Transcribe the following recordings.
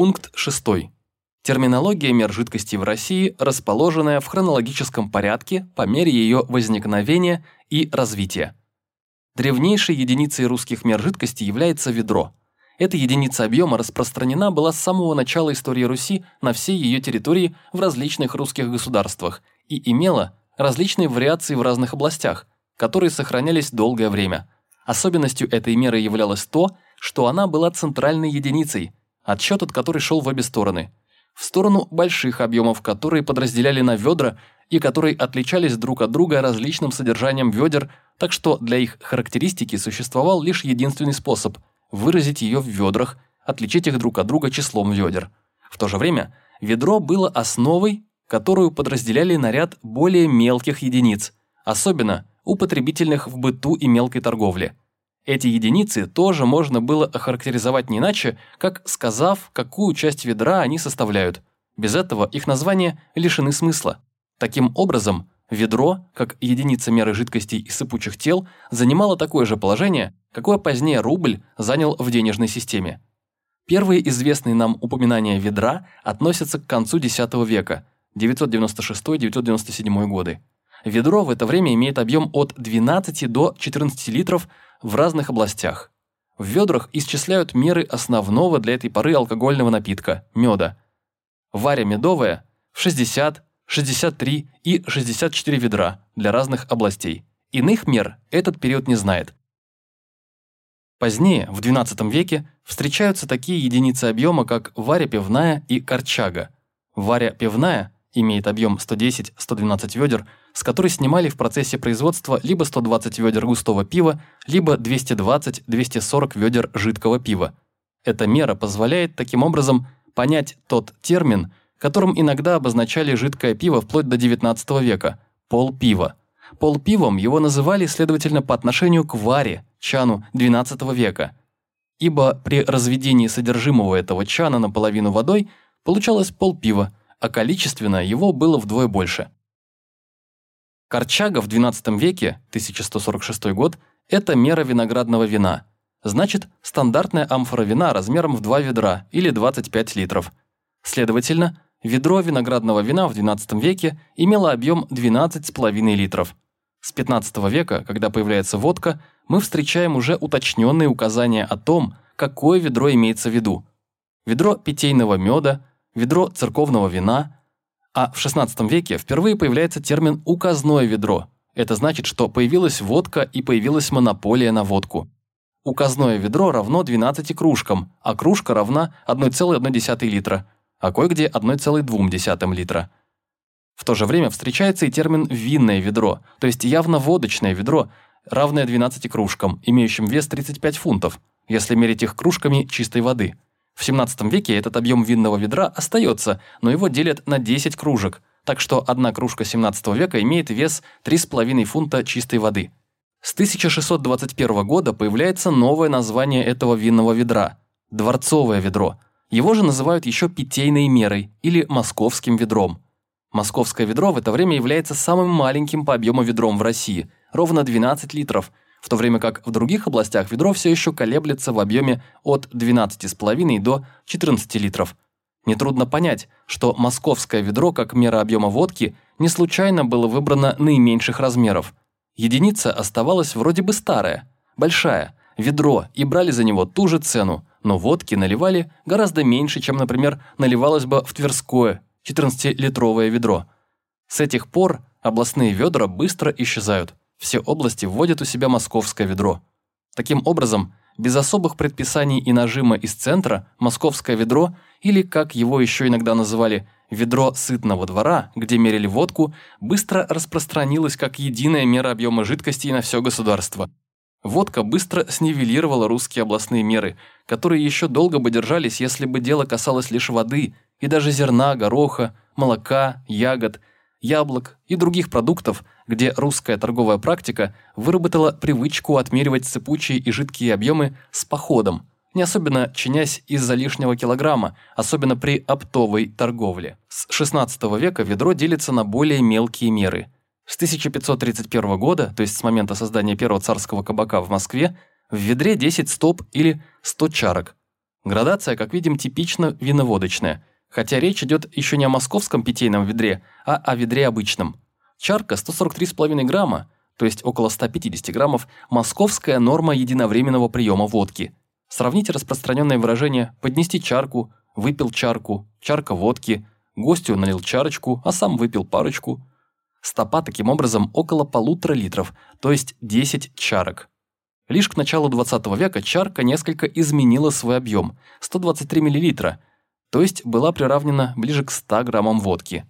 Пункт 6. Терминология мер жидкости в России, расположенная в хронологическом порядке по мере ее возникновения и развития. Древнейшей единицей русских мер жидкости является ведро. Эта единица объема распространена была с самого начала истории Руси на всей ее территории в различных русских государствах и имела различные вариации в разных областях, которые сохранялись долгое время. Особенностью этой меры являлось то, что она была центральной единицей, отсчет от которой шел в обе стороны. В сторону больших объемов, которые подразделяли на ведра и которые отличались друг от друга различным содержанием ведер, так что для их характеристики существовал лишь единственный способ – выразить ее в ведрах, отличить их друг от друга числом ведер. В то же время ведро было основой, которую подразделяли на ряд более мелких единиц, особенно употребительных в быту и мелкой торговле – эти единицы тоже можно было охарактеризовать не иначе, как сказав, какую часть ведра они составляют. Без этого их названия лишены смысла. Таким образом, ведро, как единица меры жидкостей и сыпучих тел, занимало такое же положение, какое позднее рубль занял в денежной системе. Первые известные нам упоминания ведра относятся к концу X века, 996-997 годы. Ведро в это время имеет объем от 12 до 14 литров в разных областях. В ведрах исчисляют меры основного для этой поры алкогольного напитка – меда. Варя медовая – в 60, 63 и 64 ведра для разных областей. Иных мер этот период не знает. Позднее, в XII веке, встречаются такие единицы объема, как варя пивная и корчага. Варя пивная имеет объем 110-112 ведер – с которой снимали в процессе производства либо 120 ведер густого пива, либо 220-240 ведер жидкого пива. Эта мера позволяет таким образом понять тот термин, которым иногда обозначали жидкое пиво вплоть до XIX века – полпива. Полпивом его называли, следовательно, по отношению к варе, чану XII века. Ибо при разведении содержимого этого чана наполовину водой получалось полпива, а количественно его было вдвое больше – Корчага в XII веке, 1146 год, это мера виноградного вина. Значит, стандартная амфора вина размером в 2 ведра или 25 литров. Следовательно, ведро виноградного вина в XII веке имело объем 12,5 литров. С XV века, когда появляется водка, мы встречаем уже уточненные указания о том, какое ведро имеется в виду. Ведро питейного меда, ведро церковного вина – а в XVI веке впервые появляется термин «указное ведро». Это значит, что появилась водка и появилась монополия на водку. Указное ведро равно 12 кружкам, а кружка равна 1,1 литра, а кое-где 1,2 литра. В то же время встречается и термин «винное ведро», то есть явно водочное ведро, равное 12 кружкам, имеющим вес 35 фунтов, если мерить их кружками чистой воды – в 17 веке этот объем винного ведра остается, но его делят на 10 кружек, так что одна кружка 17 века имеет вес 3,5 фунта чистой воды. С 1621 года появляется новое название этого винного ведра – дворцовое ведро. Его же называют еще питейной мерой или московским ведром. Московское ведро в это время является самым маленьким по объему ведром в России – ровно 12 литров – в то время как в других областях ведро все еще колеблется в объеме от 12,5 до 14 литров. Нетрудно понять, что московское ведро как мера объема водки не случайно было выбрано наименьших размеров. Единица оставалась вроде бы старая, большая, ведро, и брали за него ту же цену, но водки наливали гораздо меньше, чем, например, наливалось бы в Тверское 14-литровое ведро. С этих пор областные ведра быстро исчезают. Все области вводят у себя московское ведро. Таким образом, без особых предписаний и нажима из центра, московское ведро, или, как его еще иногда называли, ведро сытного двора, где мерили водку, быстро распространилось как единая мера объема жидкости на все государство. Водка быстро снивелировала русские областные меры, которые еще долго бы держались, если бы дело касалось лишь воды и даже зерна, гороха, молока, ягод, яблок и других продуктов, где русская торговая практика выработала привычку отмеривать сыпучие и жидкие объемы с походом, не особенно чинясь из-за лишнего килограмма, особенно при оптовой торговле. С XVI века ведро делится на более мелкие меры. С 1531 года, то есть с момента создания первого царского кабака в Москве, в ведре 10 стоп или 100 чарок. Градация, как видим, типично виноводочная, хотя речь идет еще не о московском питейном ведре, а о ведре обычном. Чарка 143,5 грамма, то есть около 150 граммов, московская норма единовременного приема водки. Сравните распространенное выражение «поднести чарку», «выпил чарку», «чарка водки», «гостю налил чарочку, а сам выпил парочку». Стопа таким образом около полутора литров, то есть 10 чарок. Лишь к началу 20 века чарка несколько изменила свой объем – 123 мл, то есть была приравнена ближе к 100 граммам водки.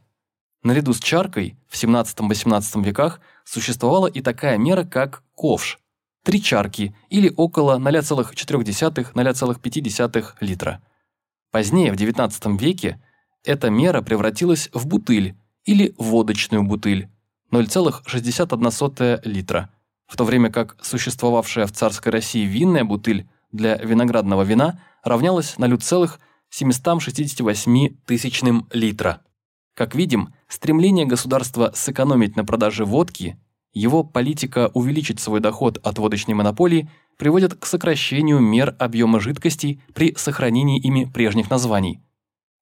Наряду с чаркой в 17-18 веках существовала и такая мера, как ковш – три чарки или около 0,4-0,5 литра. Позднее, в XIX веке, эта мера превратилась в бутыль или водочную бутыль – 0,61 литра – в то время как существовавшая в царской России винная бутыль для виноградного вина равнялась 0,768 тысячным литра. Как видим, стремление государства сэкономить на продаже водки, его политика увеличить свой доход от водочной монополии приводит к сокращению мер объема жидкостей при сохранении ими прежних названий.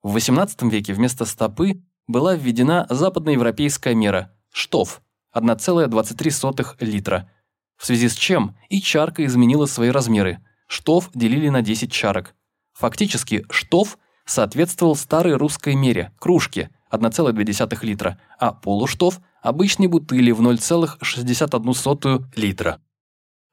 В XVIII веке вместо стопы была введена западноевропейская мера – штоф – 1,23 литра – в связи с чем и чарка изменила свои размеры. Штоф делили на 10 чарок. Фактически штоф соответствовал старой русской мере – кружке 1,2 литра, а полуштоф – обычной бутыли в 0,61 литра.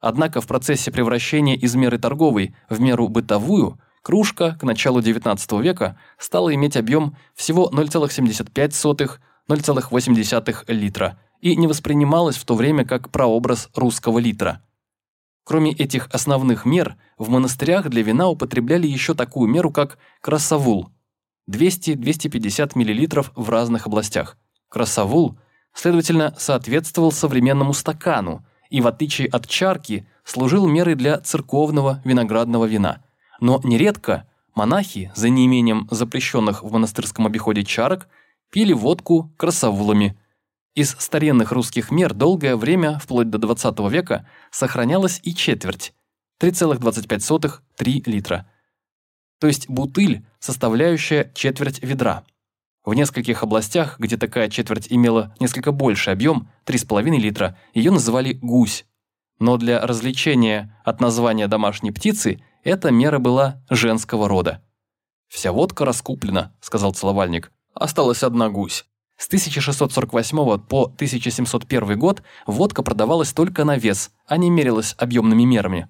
Однако в процессе превращения из меры торговой в меру бытовую кружка к началу XIX века стала иметь объем всего 0,75-0,8 литра – и не воспринималась в то время как прообраз русского литра. Кроме этих основных мер, в монастырях для вина употребляли еще такую меру, как красавул – 200-250 мл в разных областях. Красавул, следовательно, соответствовал современному стакану и, в отличие от чарки, служил мерой для церковного виноградного вина. Но нередко монахи, за неимением запрещенных в монастырском обиходе чарок, пили водку красавулами – из старинных русских мер долгое время, вплоть до 20 века, сохранялась и четверть – 3,25-3 литра. То есть бутыль, составляющая четверть ведра. В нескольких областях, где такая четверть имела несколько больший объем – 3,5 литра, ее называли «гусь». Но для развлечения от названия домашней птицы эта мера была женского рода. «Вся водка раскуплена», – сказал целовальник. «Осталась одна гусь». С 1648 по 1701 год водка продавалась только на вес, а не мерилась объемными мерами.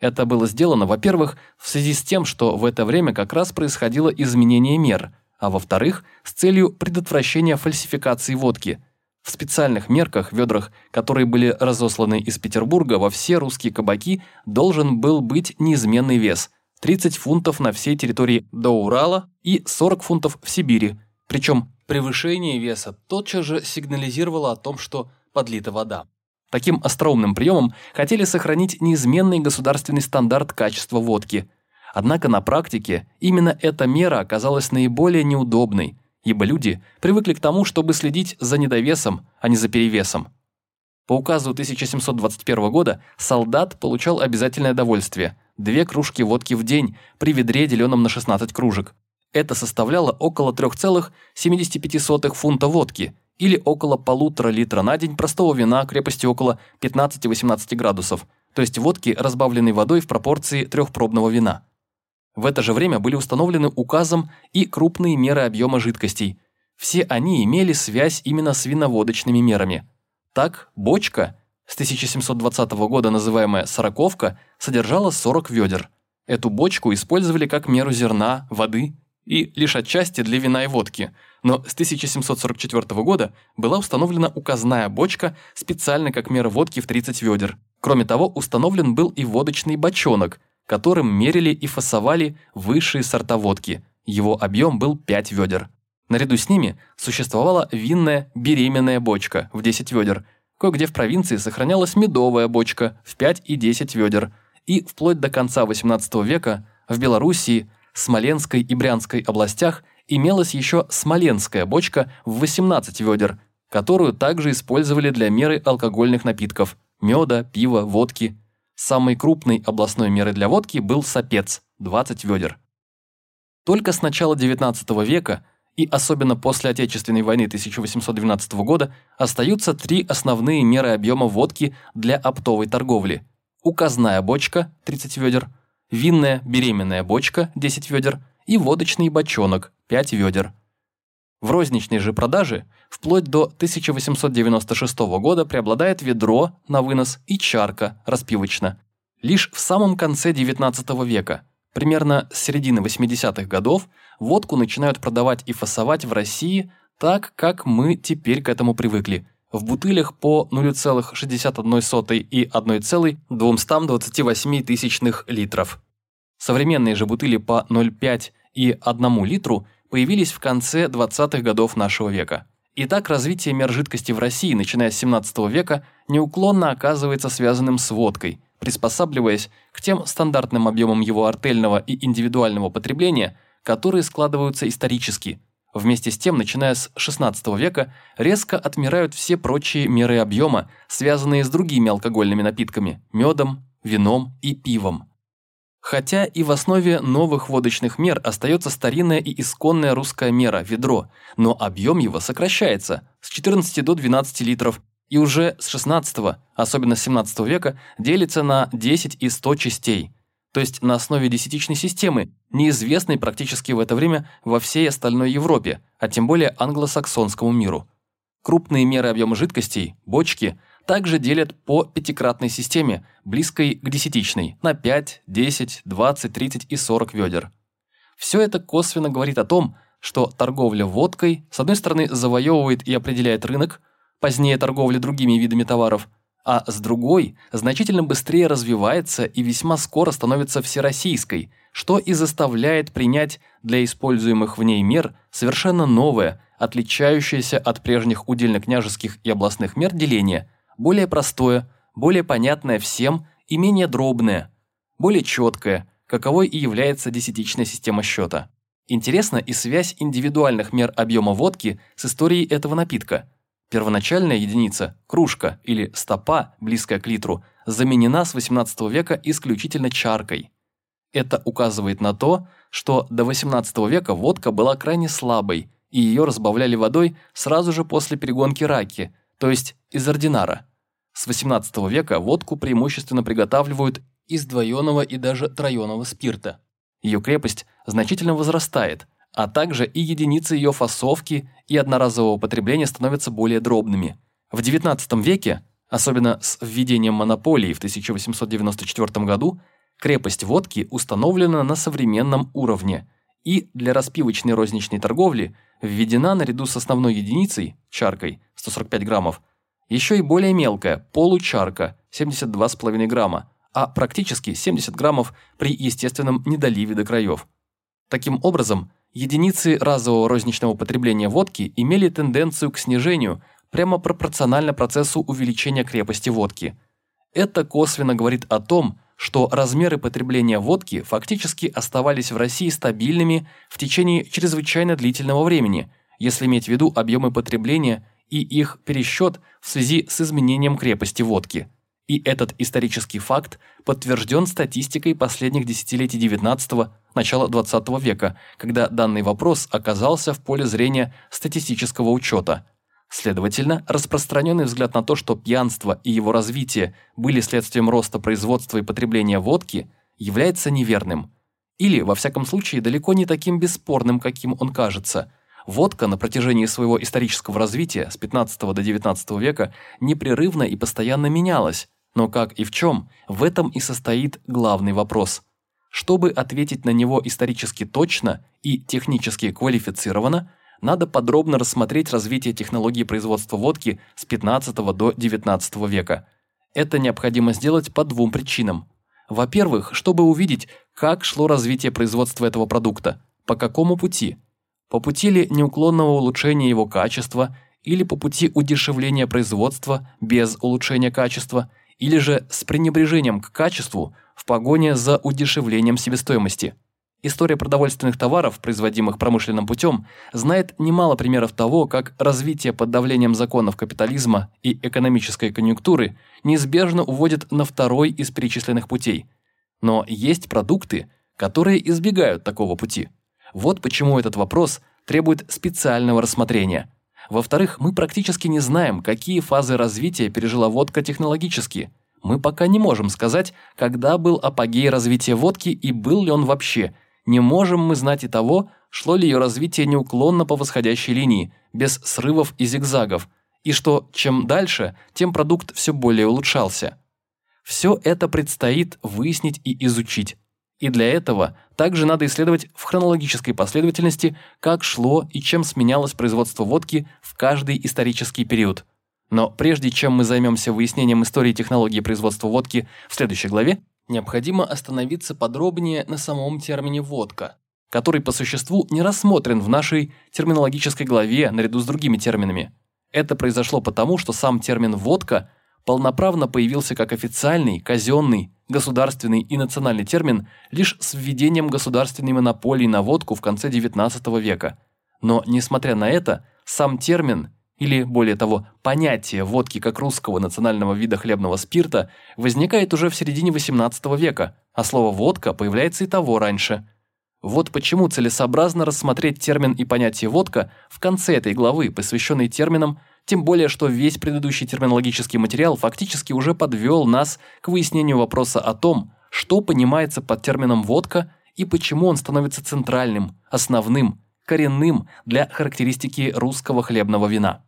Это было сделано, во-первых, в связи с тем, что в это время как раз происходило изменение мер, а во-вторых, с целью предотвращения фальсификации водки. В специальных мерках, ведрах, которые были разосланы из Петербурга во все русские кабаки, должен был быть неизменный вес – 30 фунтов на всей территории до Урала и 40 фунтов в Сибири, причем Превышение веса тотчас же сигнализировало о том, что подлита вода. Таким остроумным приемом хотели сохранить неизменный государственный стандарт качества водки. Однако на практике именно эта мера оказалась наиболее неудобной, ибо люди привыкли к тому, чтобы следить за недовесом, а не за перевесом. По указу 1721 года солдат получал обязательное довольствие – две кружки водки в день при ведре, деленном на 16 кружек. Это составляло около 3,75 фунта водки или около полутора литра на день простого вина крепостью около 15-18 градусов, то есть водки, разбавленной водой в пропорции трехпробного вина. В это же время были установлены указом и крупные меры объема жидкостей. Все они имели связь именно с виноводочными мерами. Так, бочка, с 1720 года называемая «сороковка», содержала 40 ведер. Эту бочку использовали как меру зерна, воды и лишь отчасти для вина и водки, но с 1744 года была установлена указная бочка специально как мера водки в 30 ведер. Кроме того, установлен был и водочный бочонок, которым мерили и фасовали высшие сорта водки. Его объем был 5 ведер. Наряду с ними существовала винная беременная бочка в 10 ведер. Кое-где в провинции сохранялась медовая бочка в 5 и 10 ведер. И вплоть до конца XVIII века в Белоруссии Смоленской и Брянской областях имелась еще смоленская бочка в 18 ведер, которую также использовали для меры алкогольных напитков – меда, пива, водки. Самой крупной областной мерой для водки был сапец – 20 ведер. Только с начала XIX века и особенно после Отечественной войны 1812 года остаются три основные меры объема водки для оптовой торговли. Указная бочка – 30 ведер, винная беременная бочка – 10 ведер и водочный бочонок – 5 ведер. В розничной же продаже вплоть до 1896 года преобладает ведро на вынос и чарка распивочно. Лишь в самом конце XIX века, примерно с середины 80-х годов, водку начинают продавать и фасовать в России так, как мы теперь к этому привыкли – в бутылях по 0,61 и 1,228 тысячных литров. Современные же бутыли по 0,5 и 1 литру появились в конце 20-х годов нашего века. Итак, развитие мер жидкости в России, начиная с 17 века, неуклонно оказывается связанным с водкой, приспосабливаясь к тем стандартным объемам его артельного и индивидуального потребления, которые складываются исторически. Вместе с тем, начиная с 16 века, резко отмирают все прочие меры объема, связанные с другими алкогольными напитками – медом, вином и пивом. Хотя и в основе новых водочных мер остается старинная и исконная русская мера – ведро, но объем его сокращается с 14 до 12 литров и уже с 16, особенно с 17 века, делится на 10 и 100 частей, то есть на основе десятичной системы, неизвестной практически в это время во всей остальной Европе, а тем более англосаксонскому миру. Крупные меры объема жидкостей, бочки, также делят по пятикратной системе, близкой к десятичной, на 5, 10, 20, 30 и 40 ведер. Все это косвенно говорит о том, что торговля водкой, с одной стороны, завоевывает и определяет рынок, позднее торговля другими видами товаров, а с другой, значительно быстрее развивается и весьма скоро становится всероссийской, что и заставляет принять для используемых в ней мер совершенно новое, отличающееся от прежних удельно-княжеских и областных мер деление – более простое, более понятное всем и менее дробное, более четкое, каковой и является десятичная система счета. Интересна и связь индивидуальных мер объема водки с историей этого напитка. Первоначальная единица, кружка или стопа, близкая к литру, заменена с 18 века исключительно чаркой. Это указывает на то, что до 18 века водка была крайне слабой, и ее разбавляли водой сразу же после перегонки раки, то есть из ординара. С XVIII века водку преимущественно приготавливают из двоеного и даже троеного спирта. Ее крепость значительно возрастает, а также и единицы ее фасовки и одноразового потребления становятся более дробными. В XIX веке, особенно с введением монополии в 1894 году, крепость водки установлена на современном уровне и для распивочной розничной торговли введена наряду с основной единицей, чаркой, 145 граммов, еще и более мелкая, получарка, 72,5 грамма, а практически 70 граммов при естественном недоливе до краев. Таким образом, единицы разового розничного потребления водки имели тенденцию к снижению прямо пропорционально процессу увеличения крепости водки. Это косвенно говорит о том, что размеры потребления водки фактически оставались в России стабильными в течение чрезвычайно длительного времени, если иметь в виду объемы потребления и их пересчет в связи с изменением крепости водки. И этот исторический факт подтвержден статистикой последних десятилетий XIX – начала XX века, когда данный вопрос оказался в поле зрения статистического учета. Следовательно, распространенный взгляд на то, что пьянство и его развитие были следствием роста производства и потребления водки, является неверным. Или, во всяком случае, далеко не таким бесспорным, каким он кажется – Водка на протяжении своего исторического развития с 15 до 19 века непрерывно и постоянно менялась, но как и в чем, в этом и состоит главный вопрос. Чтобы ответить на него исторически точно и технически квалифицированно, надо подробно рассмотреть развитие технологии производства водки с 15 до 19 века. Это необходимо сделать по двум причинам. Во-первых, чтобы увидеть, как шло развитие производства этого продукта, по какому пути – по пути ли неуклонного улучшения его качества или по пути удешевления производства без улучшения качества, или же с пренебрежением к качеству в погоне за удешевлением себестоимости. История продовольственных товаров, производимых промышленным путем, знает немало примеров того, как развитие под давлением законов капитализма и экономической конъюнктуры неизбежно уводит на второй из перечисленных путей. Но есть продукты, которые избегают такого пути – Вот почему этот вопрос требует специального рассмотрения. Во-вторых, мы практически не знаем, какие фазы развития пережила водка технологически. Мы пока не можем сказать, когда был апогей развития водки и был ли он вообще. Не можем мы знать и того, шло ли ее развитие неуклонно по восходящей линии, без срывов и зигзагов, и что чем дальше, тем продукт все более улучшался. Все это предстоит выяснить и изучить. И для этого также надо исследовать в хронологической последовательности, как шло и чем сменялось производство водки в каждый исторический период. Но прежде чем мы займемся выяснением истории технологии производства водки в следующей главе, необходимо остановиться подробнее на самом термине «водка», который по существу не рассмотрен в нашей терминологической главе наряду с другими терминами. Это произошло потому, что сам термин «водка» полноправно появился как официальный, казенный, государственный и национальный термин лишь с введением государственной монополии на водку в конце XIX века. Но, несмотря на это, сам термин, или, более того, понятие водки как русского национального вида хлебного спирта возникает уже в середине XVIII века, а слово «водка» появляется и того раньше. Вот почему целесообразно рассмотреть термин и понятие «водка» в конце этой главы, посвященной терминам тем более, что весь предыдущий терминологический материал фактически уже подвел нас к выяснению вопроса о том, что понимается под термином «водка» и почему он становится центральным, основным, коренным для характеристики русского хлебного вина.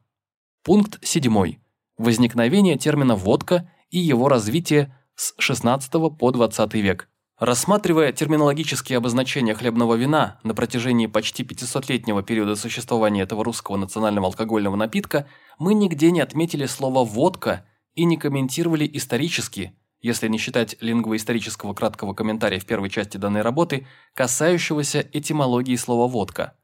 Пункт 7. Возникновение термина «водка» и его развитие с 16 по 20 век. Рассматривая терминологические обозначения хлебного вина на протяжении почти 500-летнего периода существования этого русского национального алкогольного напитка, мы нигде не отметили слово «водка» и не комментировали исторически, если не считать лингвоисторического краткого комментария в первой части данной работы, касающегося этимологии слова «водка».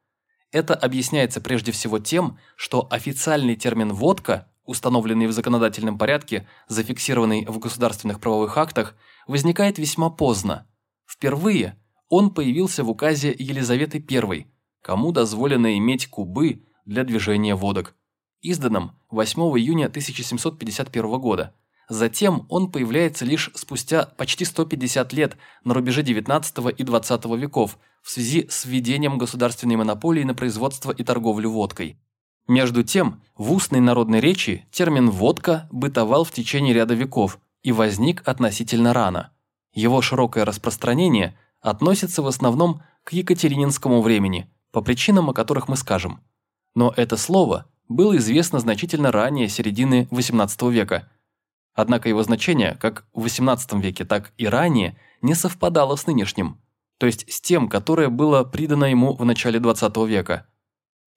Это объясняется прежде всего тем, что официальный термин «водка», установленный в законодательном порядке, зафиксированный в государственных правовых актах, возникает весьма поздно. Впервые он появился в указе Елизаветы I, кому дозволено иметь кубы для движения водок, изданном 8 июня 1751 года. Затем он появляется лишь спустя почти 150 лет на рубеже XIX и XX веков в связи с введением государственной монополии на производство и торговлю водкой. Между тем, в устной народной речи термин «водка» бытовал в течение ряда веков, и возник относительно рано. Его широкое распространение относится в основном к екатерининскому времени, по причинам, о которых мы скажем. Но это слово было известно значительно ранее середины XVIII века. Однако его значение как в XVIII веке, так и ранее не совпадало с нынешним, то есть с тем, которое было придано ему в начале XX века.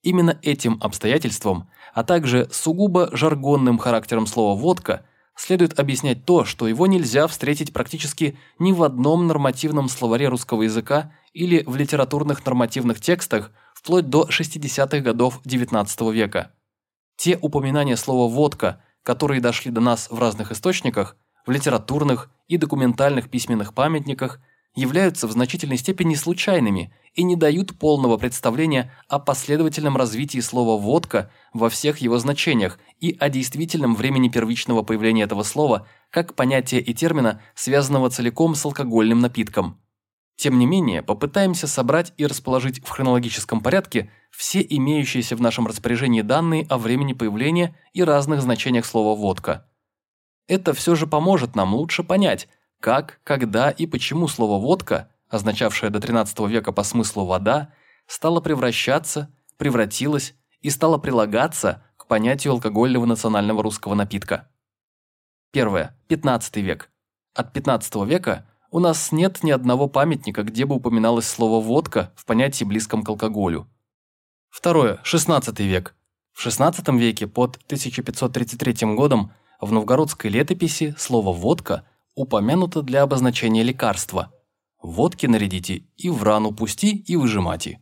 Именно этим обстоятельством, а также сугубо жаргонным характером слова «водка» – следует объяснять то, что его нельзя встретить практически ни в одном нормативном словаре русского языка или в литературных нормативных текстах вплоть до 60-х годов XIX века. Те упоминания слова «водка», которые дошли до нас в разных источниках, в литературных и документальных письменных памятниках, являются в значительной степени случайными и не дают полного представления о последовательном развитии слова «водка» во всех его значениях и о действительном времени первичного появления этого слова как понятия и термина, связанного целиком с алкогольным напитком. Тем не менее, попытаемся собрать и расположить в хронологическом порядке все имеющиеся в нашем распоряжении данные о времени появления и разных значениях слова «водка». Это все же поможет нам лучше понять, как, когда и почему слово «водка», означавшее до XIII века по смыслу «вода», стало превращаться, превратилось и стало прилагаться к понятию алкогольного национального русского напитка. Первое. 15 век. От 15 века у нас нет ни одного памятника, где бы упоминалось слово «водка» в понятии близком к алкоголю. Второе. 16 век. В 16 веке под 1533 годом в новгородской летописи слово «водка» упомянуто для обозначения лекарства. Водки нарядите и в рану пусти и выжимати.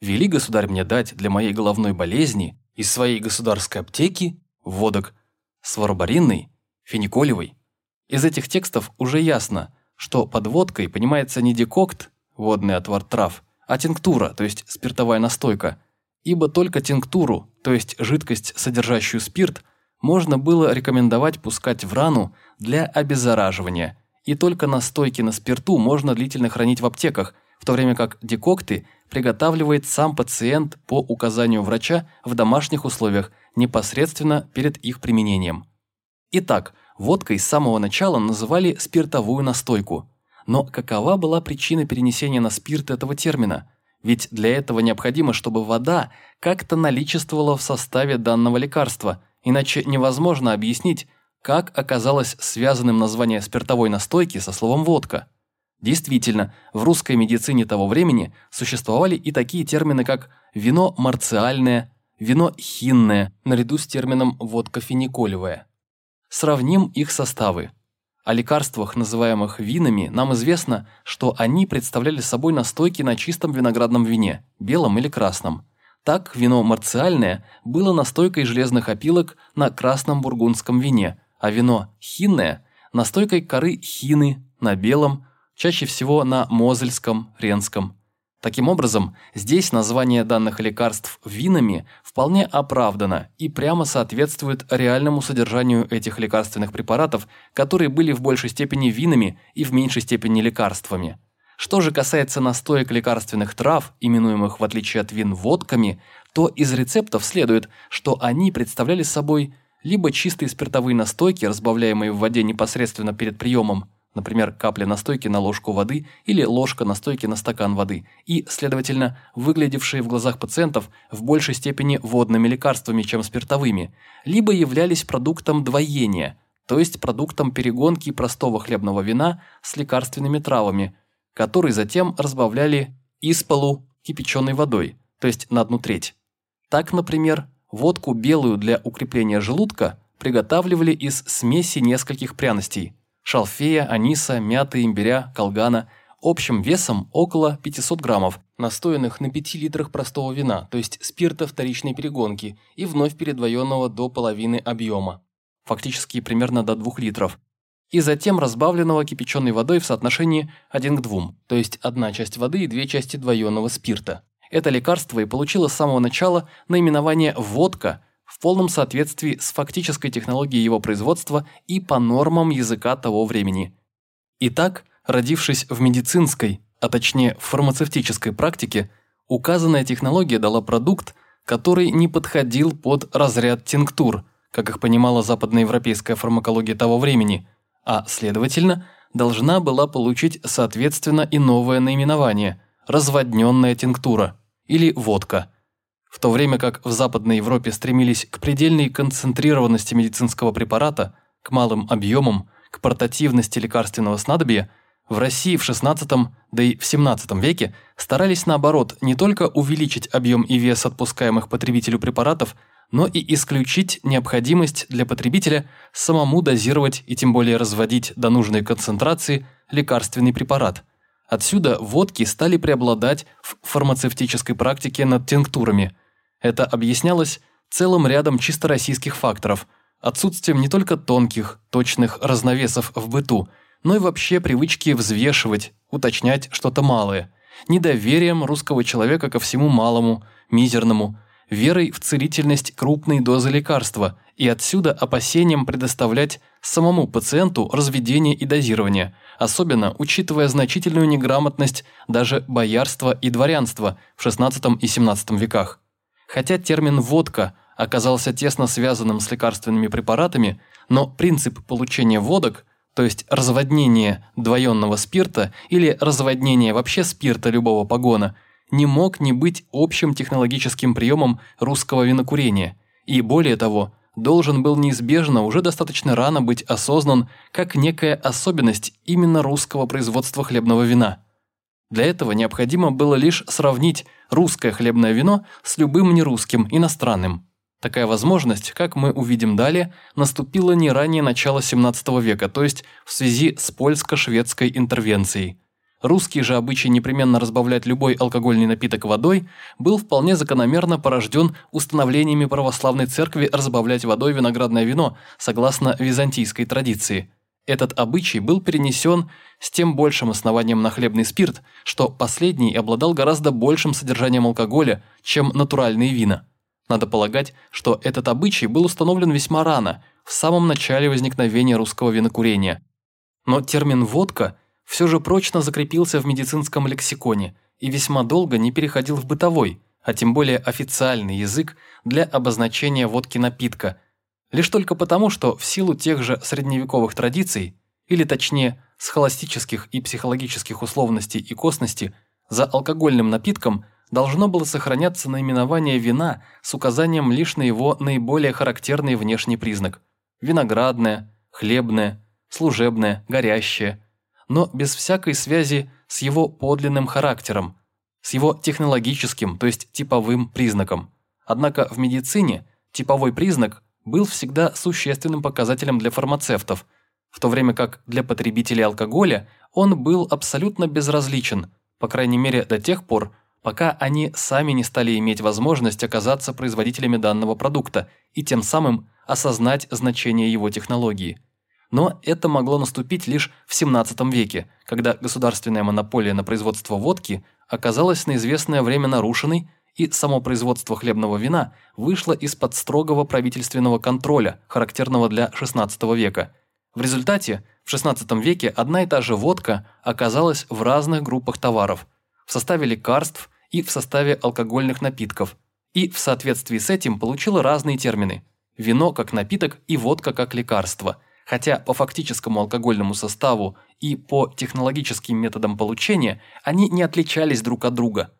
Вели, государь, мне дать для моей головной болезни из своей государской аптеки водок сварбаринной, фениколевой. Из этих текстов уже ясно, что под водкой понимается не декокт, водный отвар трав, а тинктура, то есть спиртовая настойка, ибо только тинктуру, то есть жидкость, содержащую спирт, можно было рекомендовать пускать в рану для обеззараживания, и только настойки на спирту можно длительно хранить в аптеках, в то время как декокты приготавливает сам пациент по указанию врача в домашних условиях непосредственно перед их применением. Итак, водкой с самого начала называли спиртовую настойку. Но какова была причина перенесения на спирт этого термина? Ведь для этого необходимо, чтобы вода как-то наличествовала в составе данного лекарства, иначе невозможно объяснить, как оказалось связанным название спиртовой настойки со словом «водка». Действительно, в русской медицине того времени существовали и такие термины, как вино марциальное, вино хинное, наряду с термином водка финиколевая. Сравним их составы. О лекарствах, называемых винами, нам известно, что они представляли собой настойки на чистом виноградном вине, белом или красном. Так, вино марциальное было настойкой железных опилок на красном бургундском вине, а вино хинное – настойкой коры хины на белом, чаще всего на мозельском, ренском. Таким образом, здесь название данных лекарств винами вполне оправдано и прямо соответствует реальному содержанию этих лекарственных препаратов, которые были в большей степени винами и в меньшей степени лекарствами. Что же касается настоек лекарственных трав, именуемых в отличие от вин водками, то из рецептов следует, что они представляли собой либо чистые спиртовые настойки, разбавляемые в воде непосредственно перед приемом, например, капля настойки на ложку воды или ложка настойки на стакан воды, и, следовательно, выглядевшие в глазах пациентов в большей степени водными лекарствами, чем спиртовыми, либо являлись продуктом двоения, то есть продуктом перегонки простого хлебного вина с лекарственными травами, который затем разбавляли исполу кипяченой водой, то есть на одну треть. Так, например, водку белую для укрепления желудка приготавливали из смеси нескольких пряностей – шалфея, аниса, мяты, имбиря, колгана, общим весом около 500 граммов, настоянных на 5 литрах простого вина, то есть спирта вторичной перегонки, и вновь передвоенного до половины объема, фактически примерно до 2 литров, и затем разбавленного кипяченой водой в соотношении 1 к 2, то есть одна часть воды и две части двоенного спирта. Это лекарство и получило с самого начала наименование «водка», в полном соответствии с фактической технологией его производства и по нормам языка того времени. Итак, родившись в медицинской, а точнее в фармацевтической практике, указанная технология дала продукт, который не подходил под разряд тинктур, как их понимала западноевропейская фармакология того времени, а, следовательно, должна была получить соответственно и новое наименование – разводненная тинктура или водка – в то время как в Западной Европе стремились к предельной концентрированности медицинского препарата, к малым объемам, к портативности лекарственного снадобья, в России в XVI, да и в XVII веке старались наоборот не только увеличить объем и вес отпускаемых потребителю препаратов, но и исключить необходимость для потребителя самому дозировать и тем более разводить до нужной концентрации лекарственный препарат. Отсюда водки стали преобладать в фармацевтической практике над тинктурами – это объяснялось целым рядом чисто российских факторов, отсутствием не только тонких, точных разновесов в быту, но и вообще привычки взвешивать, уточнять что-то малое, недоверием русского человека ко всему малому, мизерному, верой в целительность крупной дозы лекарства и отсюда опасением предоставлять самому пациенту разведение и дозирование, особенно учитывая значительную неграмотность даже боярства и дворянства в XVI и XVII веках. Хотя термин «водка» оказался тесно связанным с лекарственными препаратами, но принцип получения водок, то есть разводнение двоенного спирта или разводнение вообще спирта любого погона, не мог не быть общим технологическим приемом русского винокурения, и более того, должен был неизбежно уже достаточно рано быть осознан как некая особенность именно русского производства хлебного вина – для этого необходимо было лишь сравнить русское хлебное вино с любым нерусским, иностранным. Такая возможность, как мы увидим далее, наступила не ранее начала 17 века, то есть в связи с польско-шведской интервенцией. Русский же обычай непременно разбавлять любой алкогольный напиток водой был вполне закономерно порожден установлениями православной церкви разбавлять водой виноградное вино согласно византийской традиции – этот обычай был перенесен с тем большим основанием на хлебный спирт, что последний обладал гораздо большим содержанием алкоголя, чем натуральные вина. Надо полагать, что этот обычай был установлен весьма рано, в самом начале возникновения русского винокурения. Но термин «водка» все же прочно закрепился в медицинском лексиконе и весьма долго не переходил в бытовой, а тем более официальный язык для обозначения водки напитка, лишь только потому, что в силу тех же средневековых традиций, или точнее схоластических и психологических условностей и косности, за алкогольным напитком должно было сохраняться наименование вина с указанием лишь на его наиболее характерный внешний признак – виноградное, хлебное, служебное, горящее, но без всякой связи с его подлинным характером, с его технологическим, то есть типовым признаком. Однако в медицине типовой признак был всегда существенным показателем для фармацевтов, в то время как для потребителей алкоголя он был абсолютно безразличен, по крайней мере до тех пор, пока они сами не стали иметь возможность оказаться производителями данного продукта и тем самым осознать значение его технологии. Но это могло наступить лишь в 17 веке, когда государственная монополия на производство водки оказалась на известное время нарушенной, и само производство хлебного вина вышло из-под строгого правительственного контроля, характерного для XVI века. В результате в XVI веке одна и та же водка оказалась в разных группах товаров – в составе лекарств и в составе алкогольных напитков, и в соответствии с этим получила разные термины – вино как напиток и водка как лекарство – хотя по фактическому алкогольному составу и по технологическим методам получения они не отличались друг от друга.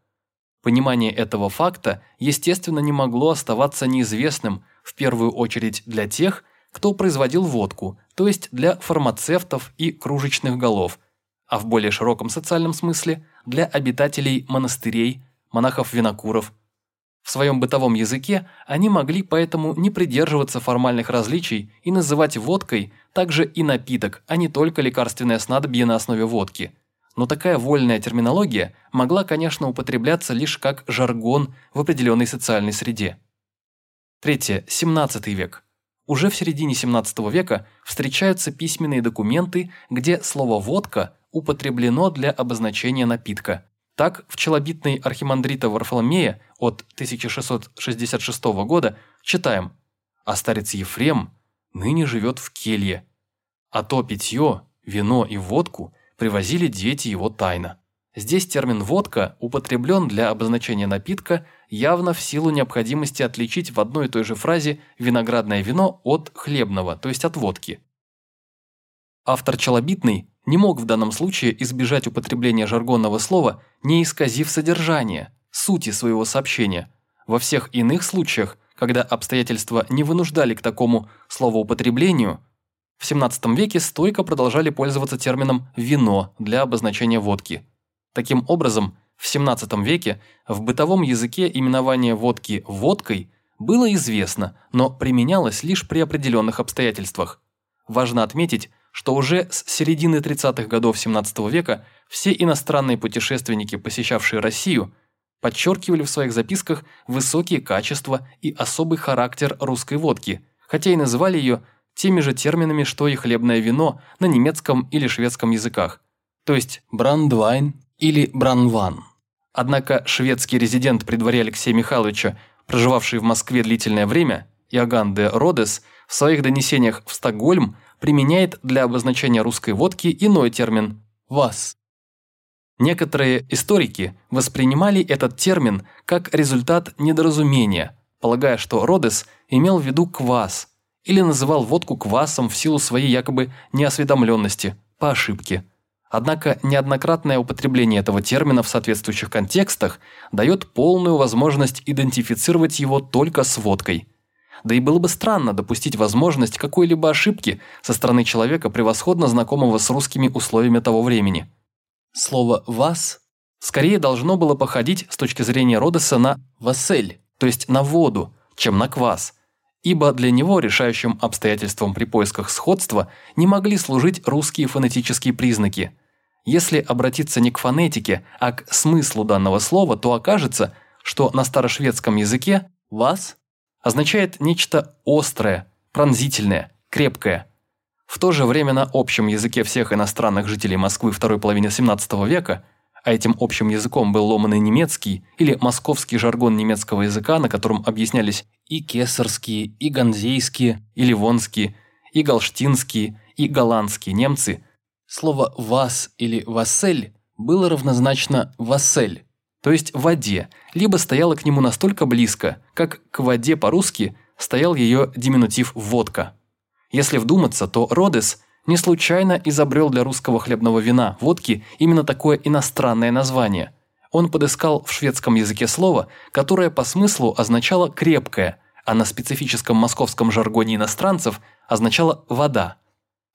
Понимание этого факта, естественно, не могло оставаться неизвестным в первую очередь для тех, кто производил водку, то есть для фармацевтов и кружечных голов, а в более широком социальном смысле – для обитателей монастырей, монахов-винокуров, в своем бытовом языке они могли поэтому не придерживаться формальных различий и называть водкой также и напиток, а не только лекарственное снадобье на основе водки. Но такая вольная терминология могла, конечно, употребляться лишь как жаргон в определенной социальной среде. Третье. 17 век. Уже в середине 17 века встречаются письменные документы, где слово «водка» употреблено для обозначения напитка. Так, в челобитной архимандрита Варфоломея от 1666 года читаем «А старец Ефрем ныне живет в келье, а то питье, вино и водку привозили дети его тайно». Здесь термин «водка» употреблен для обозначения напитка явно в силу необходимости отличить в одной и той же фразе виноградное вино от хлебного, то есть от водки. Автор челобитный не мог в данном случае избежать употребления жаргонного слова, не исказив содержание, сути своего сообщения. Во всех иных случаях, когда обстоятельства не вынуждали к такому словоупотреблению, в XVII веке стойко продолжали пользоваться термином «вино» для обозначения водки. Таким образом, в XVII веке в бытовом языке именование водки «водкой» было известно, но применялось лишь при определенных обстоятельствах. Важно отметить, что уже с середины 30-х годов 17 века все иностранные путешественники, посещавшие Россию, подчеркивали в своих записках высокие качества и особый характер русской водки, хотя и называли ее теми же терминами, что и хлебное вино на немецком или шведском языках, то есть брандвайн или бранван. Однако шведский резидент при дворе Алексея Михайловича, проживавший в Москве длительное время, Иоганн де Родес, в своих донесениях в Стокгольм применяет для обозначения русской водки иной термин – «вас». Некоторые историки воспринимали этот термин как результат недоразумения, полагая, что Родес имел в виду квас или называл водку квасом в силу своей якобы неосведомленности, по ошибке. Однако неоднократное употребление этого термина в соответствующих контекстах дает полную возможность идентифицировать его только с водкой – да и было бы странно допустить возможность какой-либо ошибки со стороны человека, превосходно знакомого с русскими условиями того времени. Слово «вас» скорее должно было походить с точки зрения Родеса на «вассель», то есть на воду, чем на квас, ибо для него решающим обстоятельством при поисках сходства не могли служить русские фонетические признаки. Если обратиться не к фонетике, а к смыслу данного слова, то окажется, что на старошведском языке «вас» означает нечто острое, пронзительное, крепкое. В то же время на общем языке всех иностранных жителей Москвы второй половины XVII века, а этим общим языком был ломанный немецкий или московский жаргон немецкого языка, на котором объяснялись и кесарские, и ганзейские, и ливонские, и галштинские, и голландские немцы, Слово «вас» или «вассель» было равнозначно «вассель», то есть «воде», либо стояло к нему настолько близко, как к воде по-русски стоял ее диминутив «водка». Если вдуматься, то Родес не случайно изобрел для русского хлебного вина, водки, именно такое иностранное название. Он подыскал в шведском языке слово, которое по смыслу означало «крепкое», а на специфическом московском жаргоне иностранцев означало «вода».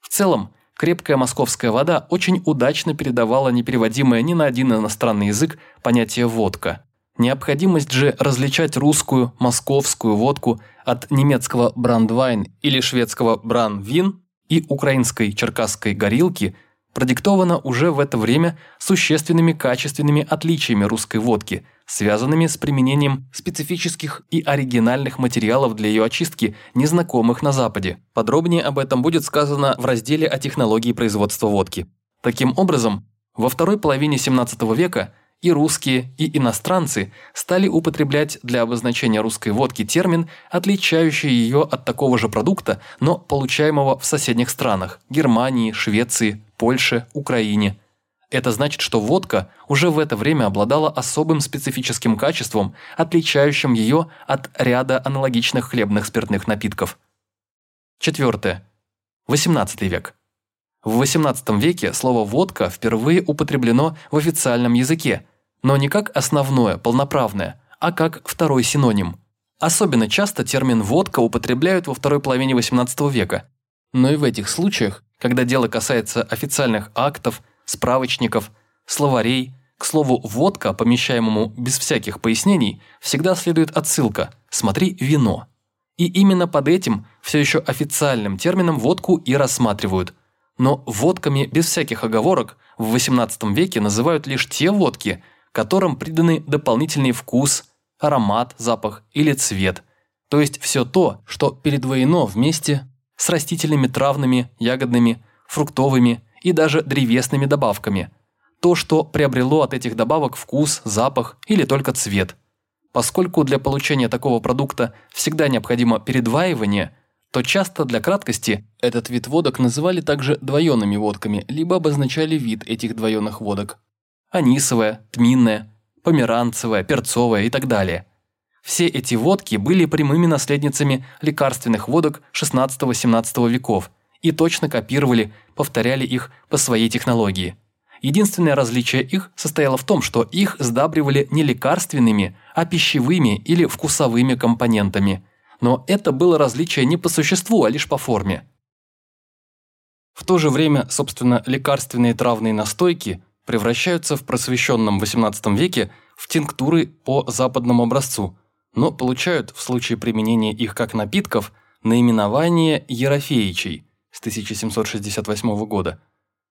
В целом, крепкая московская вода очень удачно передавала непереводимое ни на один иностранный язык понятие «водка». Необходимость же различать русскую, московскую водку от немецкого брандвайн или шведского бранвин и украинской черкасской горилки продиктована уже в это время существенными качественными отличиями русской водки, связанными с применением специфических и оригинальных материалов для ее очистки, незнакомых на Западе. Подробнее об этом будет сказано в разделе о технологии производства водки. Таким образом, во второй половине 17 века – и русские, и иностранцы стали употреблять для обозначения русской водки термин, отличающий ее от такого же продукта, но получаемого в соседних странах – Германии, Швеции, Польше, Украине. Это значит, что водка уже в это время обладала особым специфическим качеством, отличающим ее от ряда аналогичных хлебных спиртных напитков. Четвертое. 18 век. В XVIII веке слово «водка» впервые употреблено в официальном языке, но не как основное, полноправное, а как второй синоним. Особенно часто термин «водка» употребляют во второй половине XVIII века. Но и в этих случаях, когда дело касается официальных актов, справочников, словарей, к слову «водка», помещаемому без всяких пояснений, всегда следует отсылка «смотри вино». И именно под этим, все еще официальным термином водку и рассматривают – но водками без всяких оговорок в XVIII веке называют лишь те водки, которым приданы дополнительный вкус, аромат, запах или цвет. То есть все то, что передвоено вместе с растительными травными, ягодными, фруктовыми и даже древесными добавками. То, что приобрело от этих добавок вкус, запах или только цвет. Поскольку для получения такого продукта всегда необходимо передваивание – то часто для краткости этот вид водок называли также двоенными водками, либо обозначали вид этих двоенных водок. Анисовая, тминная, померанцевая, перцовая и так далее. Все эти водки были прямыми наследницами лекарственных водок XVI-XVII веков и точно копировали, повторяли их по своей технологии. Единственное различие их состояло в том, что их сдабривали не лекарственными, а пищевыми или вкусовыми компонентами – но это было различие не по существу, а лишь по форме. В то же время, собственно, лекарственные травные настойки превращаются в просвещенном XVIII веке в тинктуры по западному образцу, но получают в случае применения их как напитков наименование ерофеичей с 1768 года.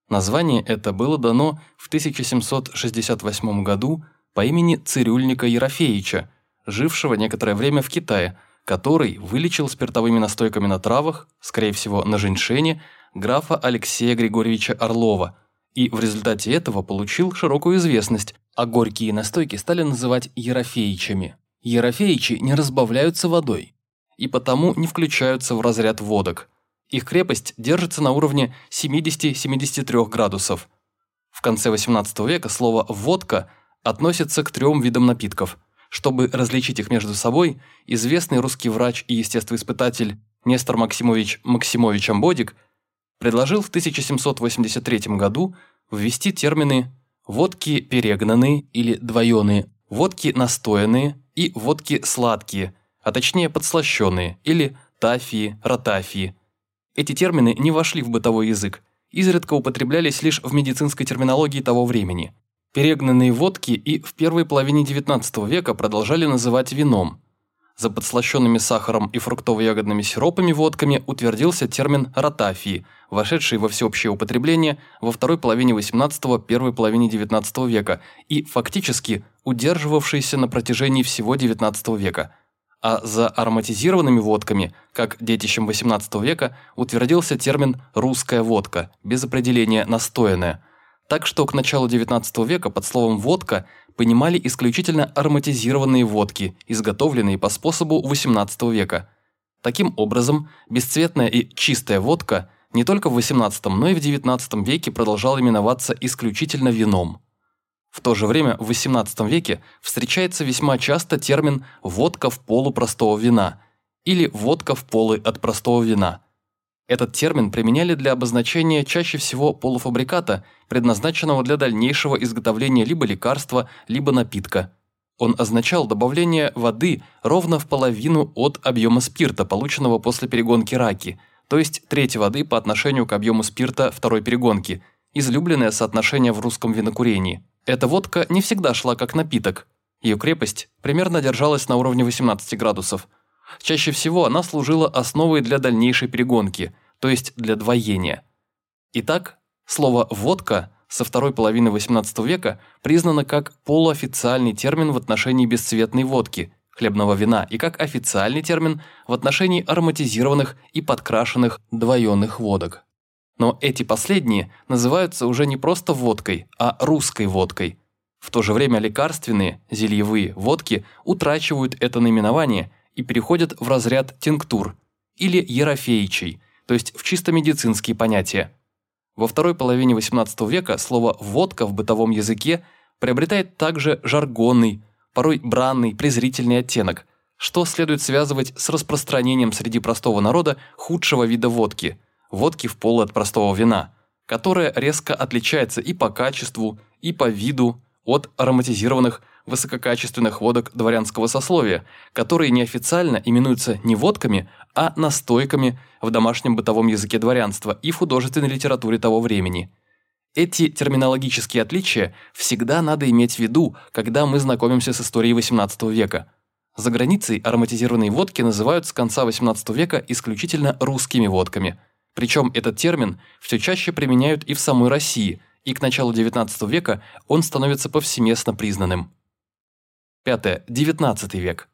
Название это было дано в 1768 году по имени цирюльника Ерофеича, жившего некоторое время в Китае, который вылечил спиртовыми настойками на травах, скорее всего на женьшене, графа Алексея Григорьевича Орлова, и в результате этого получил широкую известность, а горькие настойки стали называть ерофеичами. Ерофеичи не разбавляются водой и потому не включаются в разряд водок. Их крепость держится на уровне 70-73 градусов. В конце XVIII века слово «водка» относится к трем видам напитков – чтобы различить их между собой, известный русский врач и естествоиспытатель Нестор Максимович Максимович Амбодик предложил в 1783 году ввести термины «водки перегнанные» или «двоеные», «водки настоянные» и «водки сладкие», а точнее подслащенные или «тафии», «ротафии». Эти термины не вошли в бытовой язык, изредка употреблялись лишь в медицинской терминологии того времени – Перегнанные водки и в первой половине XIX века продолжали называть вином. За подслащенными сахаром и фруктово-ягодными сиропами водками утвердился термин «ротафии», вошедший во всеобщее употребление во второй половине XVIII – первой половине XIX века и фактически удерживавшийся на протяжении всего XIX века. А за ароматизированными водками, как детищем XVIII века, утвердился термин «русская водка» без определения «настоянная», так что к началу XIX века под словом «водка» понимали исключительно ароматизированные водки, изготовленные по способу XVIII века. Таким образом, бесцветная и чистая водка не только в XVIII, но и в XIX веке продолжал именоваться исключительно вином. В то же время в XVIII веке встречается весьма часто термин «водка в полу простого вина» или «водка в полы от простого вина». Этот термин применяли для обозначения чаще всего полуфабриката, предназначенного для дальнейшего изготовления либо лекарства, либо напитка. Он означал добавление воды ровно в половину от объема спирта, полученного после перегонки раки, то есть треть воды по отношению к объему спирта второй перегонки, излюбленное соотношение в русском винокурении. Эта водка не всегда шла как напиток. Ее крепость примерно держалась на уровне 18 градусов. Чаще всего она служила основой для дальнейшей перегонки, то есть для двоения. Итак, слово «водка» со второй половины XVIII века признано как полуофициальный термин в отношении бесцветной водки, хлебного вина, и как официальный термин в отношении ароматизированных и подкрашенных двоенных водок. Но эти последние называются уже не просто водкой, а русской водкой. В то же время лекарственные, зельевые водки утрачивают это наименование и переходят в разряд тинктур или ерофеичей, то есть в чисто медицинские понятия. Во второй половине XVIII века слово «водка» в бытовом языке приобретает также жаргонный, порой бранный, презрительный оттенок, что следует связывать с распространением среди простого народа худшего вида водки – водки в полы от простого вина, которая резко отличается и по качеству, и по виду от ароматизированных высококачественных водок дворянского сословия, которые неофициально именуются не водками, а настойками в домашнем бытовом языке дворянства и в художественной литературе того времени. Эти терминологические отличия всегда надо иметь в виду, когда мы знакомимся с историей XVIII века. За границей ароматизированные водки называют с конца XVIII века исключительно русскими водками – причем этот термин все чаще применяют и в самой России, и к началу XIX века он становится повсеместно признанным. Пятое. XIX век.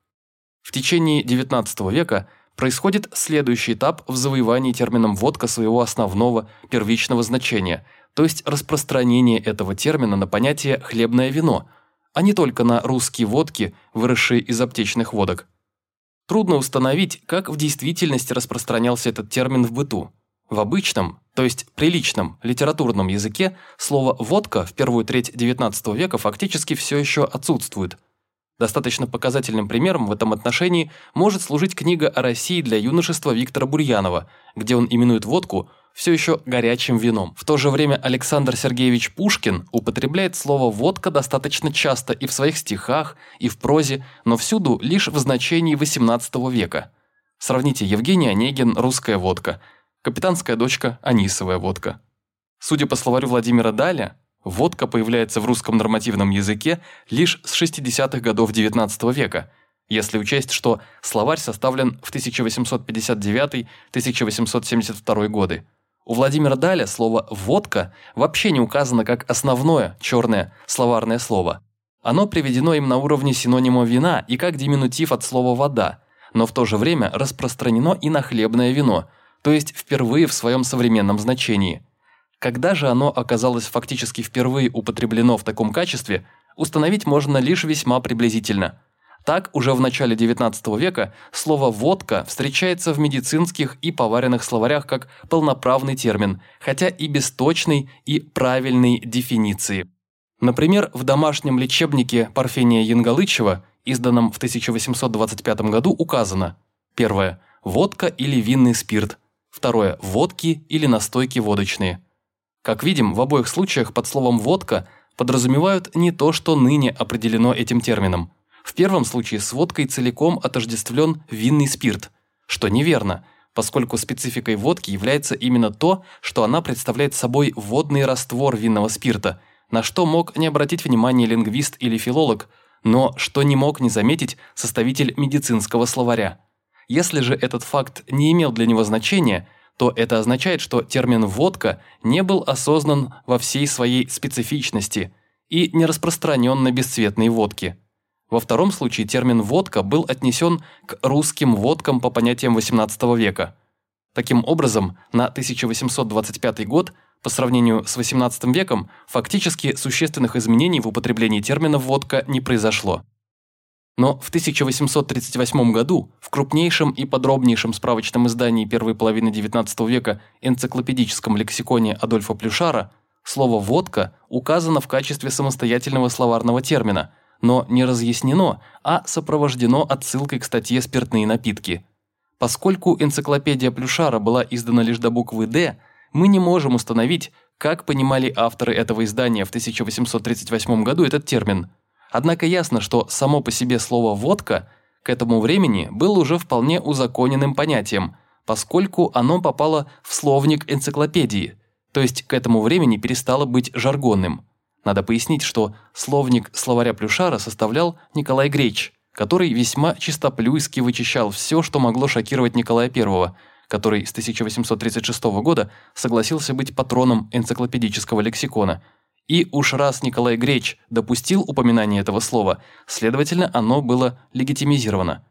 В течение XIX века происходит следующий этап в завоевании термином «водка» своего основного, первичного значения, то есть распространение этого термина на понятие «хлебное вино», а не только на русские водки, выросшие из аптечных водок. Трудно установить, как в действительности распространялся этот термин в быту. В обычном, то есть приличном литературном языке слово «водка» в первую треть XIX века фактически все еще отсутствует. Достаточно показательным примером в этом отношении может служить книга о России для юношества Виктора Бурьянова, где он именует водку все еще горячим вином. В то же время Александр Сергеевич Пушкин употребляет слово «водка» достаточно часто и в своих стихах, и в прозе, но всюду лишь в значении XVIII века. Сравните Евгений Онегин «Русская водка», Капитанская дочка – анисовая водка. Судя по словарю Владимира Даля, водка появляется в русском нормативном языке лишь с 60-х годов XIX века, если учесть, что словарь составлен в 1859-1872 годы. У Владимира Даля слово «водка» вообще не указано как основное черное словарное слово. Оно приведено им на уровне синонима «вина» и как диминутив от слова «вода», но в то же время распространено и на хлебное вино – то есть впервые в своем современном значении. Когда же оно оказалось фактически впервые употреблено в таком качестве, установить можно лишь весьма приблизительно. Так, уже в начале XIX века слово «водка» встречается в медицинских и поваренных словарях как полноправный термин, хотя и без точной и правильной дефиниции. Например, в домашнем лечебнике Парфения Янгалычева, изданном в 1825 году, указано Первое. Водка или винный спирт. Второе – водки или настойки водочные. Как видим, в обоих случаях под словом «водка» подразумевают не то, что ныне определено этим термином. В первом случае с водкой целиком отождествлен винный спирт, что неверно, поскольку спецификой водки является именно то, что она представляет собой водный раствор винного спирта, на что мог не обратить внимание лингвист или филолог, но что не мог не заметить составитель медицинского словаря. Если же этот факт не имел для него значения, то это означает, что термин «водка» не был осознан во всей своей специфичности и не распространен на бесцветные водки. Во втором случае термин «водка» был отнесен к русским водкам по понятиям XVIII века. Таким образом, на 1825 год по сравнению с XVIII веком фактически существенных изменений в употреблении термина «водка» не произошло. Но в 1838 году в крупнейшем и подробнейшем справочном издании первой половины XIX века энциклопедическом лексиконе Адольфа Плюшара слово «водка» указано в качестве самостоятельного словарного термина, но не разъяснено, а сопровождено отсылкой к статье «Спиртные напитки». Поскольку энциклопедия Плюшара была издана лишь до буквы «Д», мы не можем установить, как понимали авторы этого издания в 1838 году этот термин – Однако ясно, что само по себе слово «водка» к этому времени было уже вполне узаконенным понятием, поскольку оно попало в словник энциклопедии, то есть к этому времени перестало быть жаргонным. Надо пояснить, что словник словаря Плюшара составлял Николай Греч, который весьма чистоплюйски вычищал все, что могло шокировать Николая I, который с 1836 года согласился быть патроном энциклопедического лексикона – и уж раз Николай Греч допустил упоминание этого слова, следовательно, оно было легитимизировано.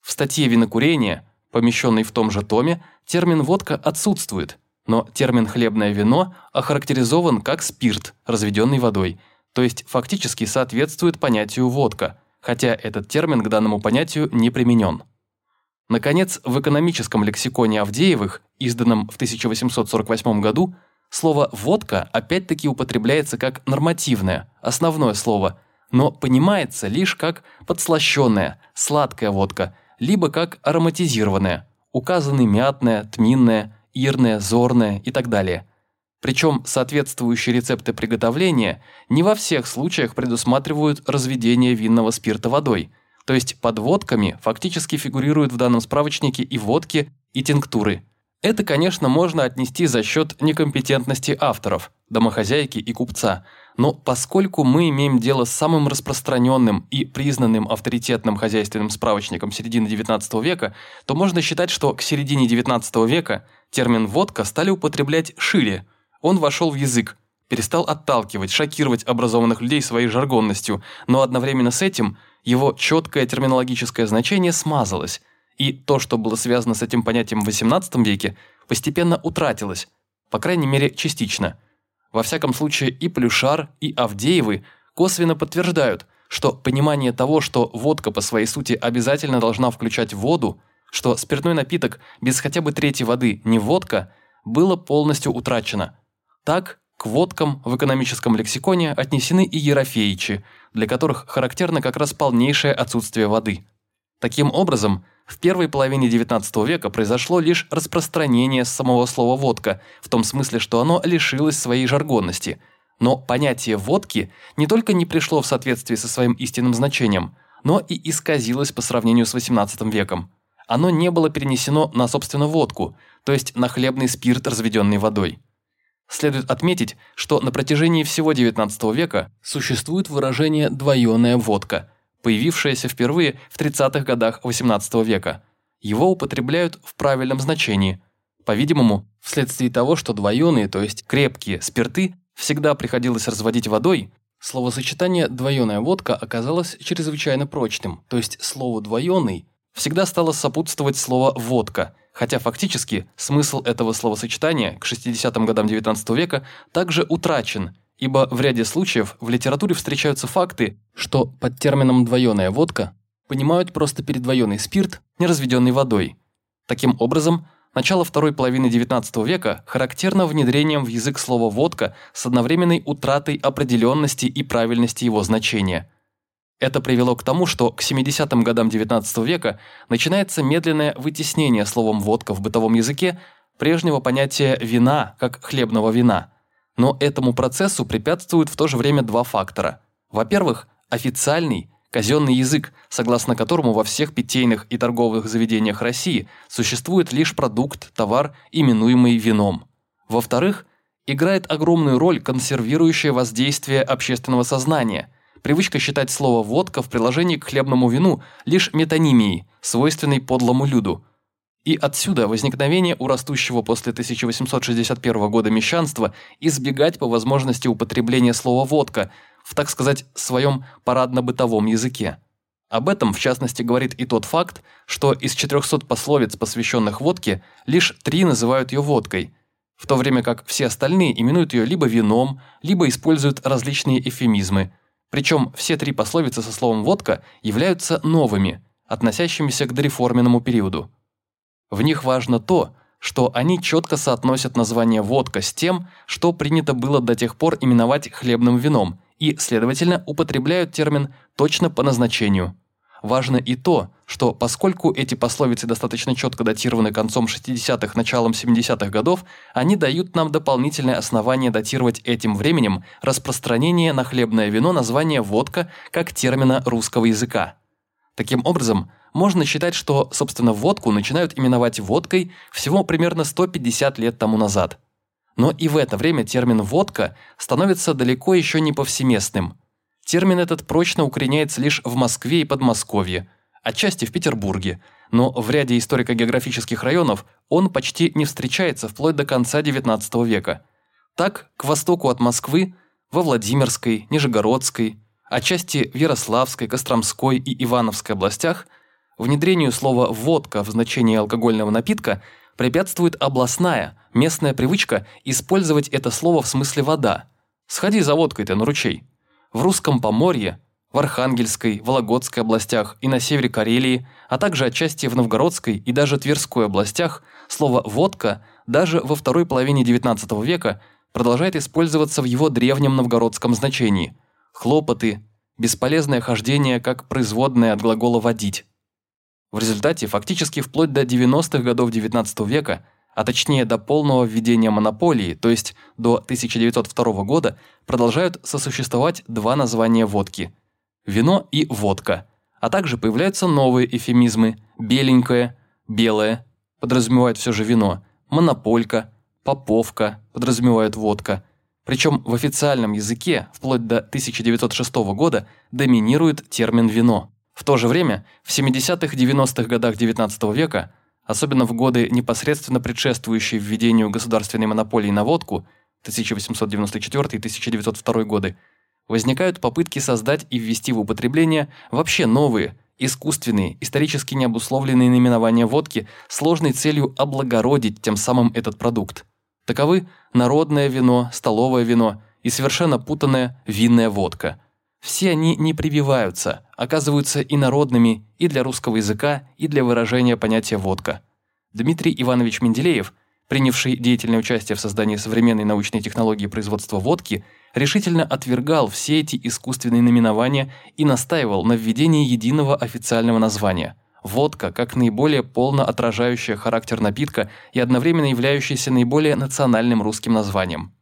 В статье «Винокурение», помещенной в том же томе, термин «водка» отсутствует, но термин «хлебное вино» охарактеризован как спирт, разведенный водой, то есть фактически соответствует понятию «водка», хотя этот термин к данному понятию не применен. Наконец, в экономическом лексиконе Авдеевых, изданном в 1848 году, Слово «водка» опять-таки употребляется как нормативное, основное слово, но понимается лишь как подслащенная, сладкая водка, либо как ароматизированная, указаны мятная, тминная, ирная, зорная и так далее. Причем соответствующие рецепты приготовления не во всех случаях предусматривают разведение винного спирта водой, то есть под водками фактически фигурируют в данном справочнике и водки, и тинктуры – это, конечно, можно отнести за счет некомпетентности авторов, домохозяйки и купца, но поскольку мы имеем дело с самым распространенным и признанным авторитетным хозяйственным справочником середины XIX века, то можно считать, что к середине XIX века термин «водка» стали употреблять шире. Он вошел в язык, перестал отталкивать, шокировать образованных людей своей жаргонностью, но одновременно с этим его четкое терминологическое значение смазалось, и то, что было связано с этим понятием в XVIII веке, постепенно утратилось, по крайней мере, частично. Во всяком случае, и Плюшар, и Авдеевы косвенно подтверждают, что понимание того, что водка по своей сути обязательно должна включать воду, что спиртной напиток без хотя бы трети воды не водка, было полностью утрачено. Так, к водкам в экономическом лексиконе отнесены и ерофеичи, для которых характерно как раз полнейшее отсутствие воды. Таким образом, в первой половине XIX века произошло лишь распространение самого слова «водка», в том смысле, что оно лишилось своей жаргонности. Но понятие «водки» не только не пришло в соответствии со своим истинным значением, но и исказилось по сравнению с XVIII веком. Оно не было перенесено на, собственно, водку, то есть на хлебный спирт, разведенный водой. Следует отметить, что на протяжении всего XIX века существует выражение «двоеная водка», появившееся впервые в 30-х годах XVIII века. Его употребляют в правильном значении. По-видимому, вследствие того, что двоеные, то есть крепкие, спирты всегда приходилось разводить водой, словосочетание «двоеная водка» оказалось чрезвычайно прочным, то есть слову «двоеный» всегда стало сопутствовать слово «водка», хотя фактически смысл этого словосочетания к 60-м годам XIX века также утрачен – ибо в ряде случаев в литературе встречаются факты, что под термином «двоеная водка» понимают просто передвоенный спирт, не разведенный водой. Таким образом, начало второй половины XIX века характерно внедрением в язык слова «водка» с одновременной утратой определенности и правильности его значения. Это привело к тому, что к 70-м годам XIX века начинается медленное вытеснение словом «водка» в бытовом языке прежнего понятия «вина» как хлебного вина – но этому процессу препятствуют в то же время два фактора. Во-первых, официальный, казенный язык, согласно которому во всех питейных и торговых заведениях России существует лишь продукт, товар, именуемый вином. Во-вторых, играет огромную роль консервирующее воздействие общественного сознания, привычка считать слово «водка» в приложении к хлебному вину лишь метонимией, свойственной подлому люду – и отсюда возникновение у растущего после 1861 года мещанства избегать по возможности употребления слова «водка» в, так сказать, своем парадно-бытовом языке. Об этом, в частности, говорит и тот факт, что из 400 пословиц, посвященных водке, лишь три называют ее водкой, в то время как все остальные именуют ее либо вином, либо используют различные эфемизмы. Причем все три пословицы со словом «водка» являются новыми, относящимися к дореформенному периоду. В них важно то, что они четко соотносят название «водка» с тем, что принято было до тех пор именовать хлебным вином, и, следовательно, употребляют термин точно по назначению. Важно и то, что поскольку эти пословицы достаточно четко датированы концом 60-х, началом 70-х годов, они дают нам дополнительное основание датировать этим временем распространение на хлебное вино названия «водка» как термина русского языка. Таким образом, можно считать, что, собственно, водку начинают именовать водкой всего примерно 150 лет тому назад. Но и в это время термин «водка» становится далеко еще не повсеместным. Термин этот прочно укореняется лишь в Москве и Подмосковье, отчасти в Петербурге, но в ряде историко-географических районов он почти не встречается вплоть до конца XIX века. Так, к востоку от Москвы, во Владимирской, Нижегородской, отчасти в Ярославской, Костромской и Ивановской областях – Внедрению слова «водка» в значении алкогольного напитка препятствует областная, местная привычка использовать это слово в смысле «вода». Сходи за водкой-то на ручей. В русском Поморье, в Архангельской, Вологодской областях и на севере Карелии, а также отчасти в Новгородской и даже Тверской областях, слово «водка» даже во второй половине XIX века продолжает использоваться в его древнем новгородском значении – хлопоты, бесполезное хождение как производное от глагола «водить». В результате, фактически вплоть до 90-х годов XIX века, а точнее до полного введения монополии, то есть до 1902 года, продолжают сосуществовать два названия водки – вино и водка, а также появляются новые эфемизмы – беленькое, белое, подразумевает все же вино, монополька, поповка, подразумевает водка. Причем в официальном языке вплоть до 1906 года доминирует термин «вино». В то же время, в 70-х-90-х годах XIX века, особенно в годы, непосредственно предшествующие введению государственной монополии на водку 1894-1902 годы, возникают попытки создать и ввести в употребление вообще новые, искусственные, исторически необусловленные наименования водки сложной целью облагородить тем самым этот продукт. Таковы народное вино, столовое вино и совершенно путанная винная водка – все они не прививаются, оказываются инородными и для русского языка, и для выражения понятия «водка». Дмитрий Иванович Менделеев, принявший деятельное участие в создании современной научной технологии производства водки, решительно отвергал все эти искусственные наименования и настаивал на введении единого официального названия – водка как наиболее полно отражающая характер напитка и одновременно являющаяся наиболее национальным русским названием.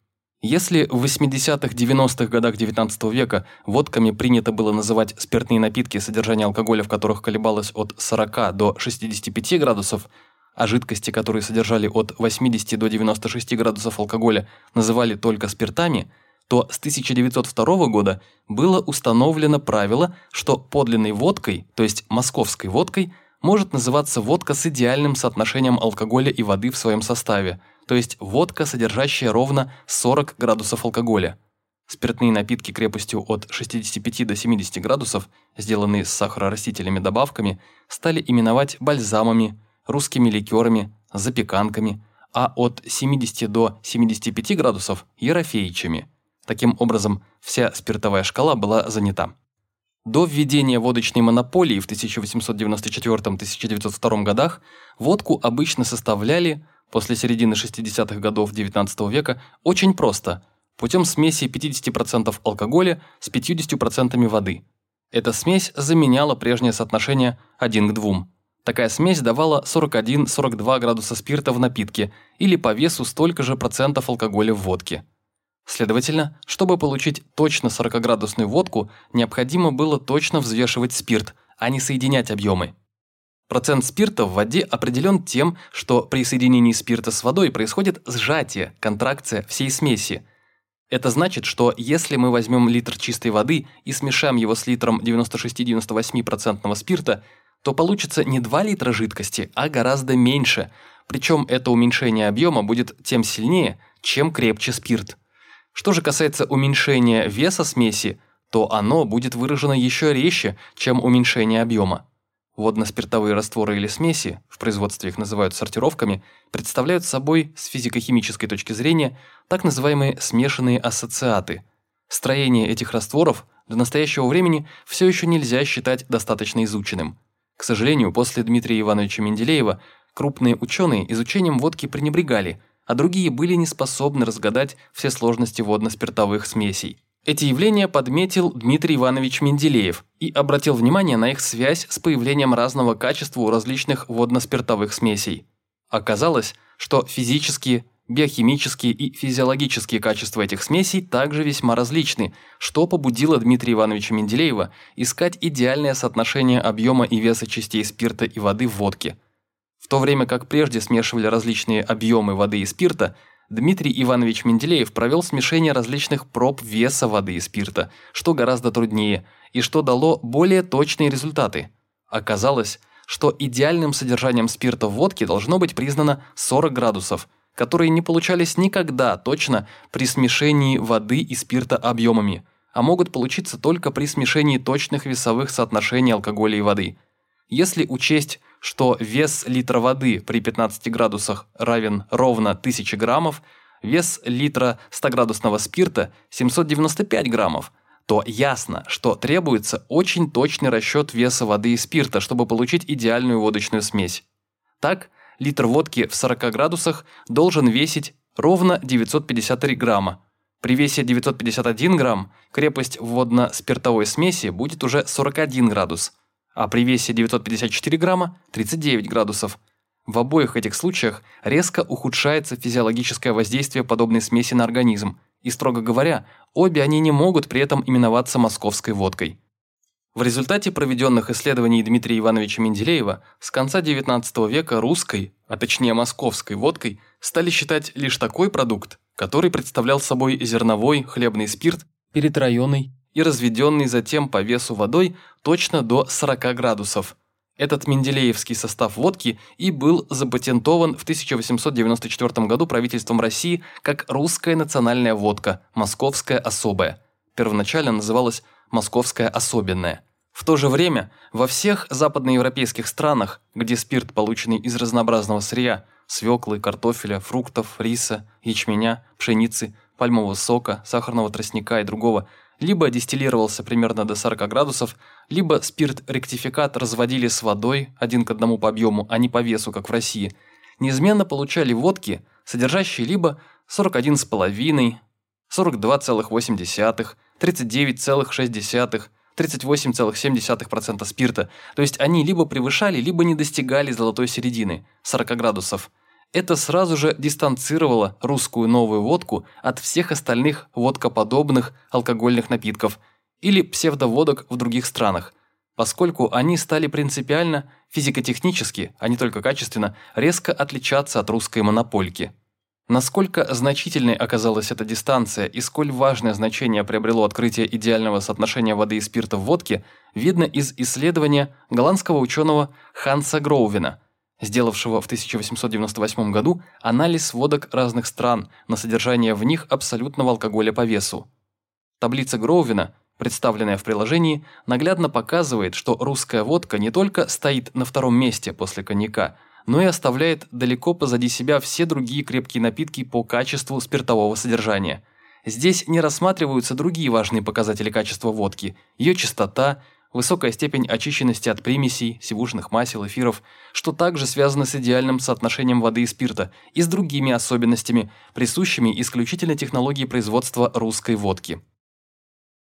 Если в 80-х-90-х годах XIX века водками принято было называть спиртные напитки, содержание алкоголя в которых колебалось от 40 до 65 градусов, а жидкости, которые содержали от 80 до 96 градусов алкоголя, называли только спиртами, то с 1902 года было установлено правило, что подлинной водкой, то есть московской водкой, может называться водка с идеальным соотношением алкоголя и воды в своем составе – то есть водка, содержащая ровно 40 градусов алкоголя. Спиртные напитки крепостью от 65 до 70 градусов, сделанные с сахарорастительными добавками, стали именовать бальзамами, русскими ликерами, запеканками, а от 70 до 75 градусов – ерофеичами. Таким образом, вся спиртовая шкала была занята. До введения водочной монополии в 1894-1902 годах водку обычно составляли – после середины 60-х годов XIX века очень просто, путем смеси 50% алкоголя с 50% воды. Эта смесь заменяла прежнее соотношение 1 к 2. Такая смесь давала 41-42 градуса спирта в напитке или по весу столько же процентов алкоголя в водке. Следовательно, чтобы получить точно 40-градусную водку, необходимо было точно взвешивать спирт, а не соединять объемы. Процент спирта в воде определен тем, что при соединении спирта с водой происходит сжатие, контракция всей смеси. Это значит, что если мы возьмем литр чистой воды и смешаем его с литром 96-98% спирта, то получится не 2 литра жидкости, а гораздо меньше, причем это уменьшение объема будет тем сильнее, чем крепче спирт. Что же касается уменьшения веса смеси, то оно будет выражено еще резче, чем уменьшение объема. Водно-спиртовые растворы или смеси, в производстве их называют сортировками, представляют собой с физико-химической точки зрения так называемые смешанные ассоциаты. Строение этих растворов до настоящего времени все еще нельзя считать достаточно изученным. К сожалению, после Дмитрия Ивановича Менделеева крупные ученые изучением водки пренебрегали, а другие были не способны разгадать все сложности водно-спиртовых смесей. Эти явления подметил Дмитрий Иванович Менделеев и обратил внимание на их связь с появлением разного качества у различных водно-спиртовых смесей. Оказалось, что физические, биохимические и физиологические качества этих смесей также весьма различны, что побудило Дмитрия Ивановича Менделеева искать идеальное соотношение объема и веса частей спирта и воды в водке. В то время как прежде смешивали различные объемы воды и спирта, Дмитрий Иванович Менделеев провел смешение различных проб веса воды и спирта, что гораздо труднее, и что дало более точные результаты. Оказалось, что идеальным содержанием спирта в водке должно быть признано 40 градусов, которые не получались никогда точно при смешении воды и спирта объемами, а могут получиться только при смешении точных весовых соотношений алкоголя и воды. Если учесть, что вес литра воды при 15 градусах равен ровно 1000 граммов, вес литра 100-градусного спирта 795 граммов – то ясно, что требуется очень точный расчет веса воды и спирта, чтобы получить идеальную водочную смесь. Так, литр водки в 40 градусах должен весить ровно 953 грамма. При весе 951 грамм крепость водно-спиртовой смеси будет уже 41 градус, а при весе 954 грамма – 39 градусов. В обоих этих случаях резко ухудшается физиологическое воздействие подобной смеси на организм, и, строго говоря, обе они не могут при этом именоваться московской водкой. В результате проведенных исследований Дмитрия Ивановича Менделеева с конца XIX века русской, а точнее московской водкой стали считать лишь такой продукт, который представлял собой зерновой хлебный спирт, перетроенный и разведенный затем по весу водой точно до 40 градусов – этот менделеевский состав водки и был запатентован в 1894 году правительством России как русская национальная водка, московская особая. Первоначально называлась московская особенная. В то же время во всех западноевропейских странах, где спирт, полученный из разнообразного сырья – свеклы, картофеля, фруктов, риса, ячменя, пшеницы, пальмового сока, сахарного тростника и другого – либо дистиллировался примерно до 40 градусов, либо спирт-ректификат разводили с водой один к одному по объему, а не по весу, как в России, неизменно получали водки, содержащие либо 41,5, 42,8, 39,6, 38,7% спирта, то есть они либо превышали, либо не достигали золотой середины, 40 градусов – это сразу же дистанцировало русскую новую водку от всех остальных водкоподобных алкогольных напитков или псевдоводок в других странах, поскольку они стали принципиально, физико-технически, а не только качественно, резко отличаться от русской монопольки. Насколько значительной оказалась эта дистанция и сколь важное значение приобрело открытие идеального соотношения воды и спирта в водке, видно из исследования голландского ученого Ханса Гроувена – сделавшего в 1898 году анализ водок разных стран на содержание в них абсолютного алкоголя по весу. Таблица Гроувена, представленная в приложении, наглядно показывает, что русская водка не только стоит на втором месте после коньяка, но и оставляет далеко позади себя все другие крепкие напитки по качеству спиртового содержания. Здесь не рассматриваются другие важные показатели качества водки – ее чистота, высокая степень очищенности от примесей, сивушных масел, эфиров, что также связано с идеальным соотношением воды и спирта и с другими особенностями, присущими исключительно технологии производства русской водки.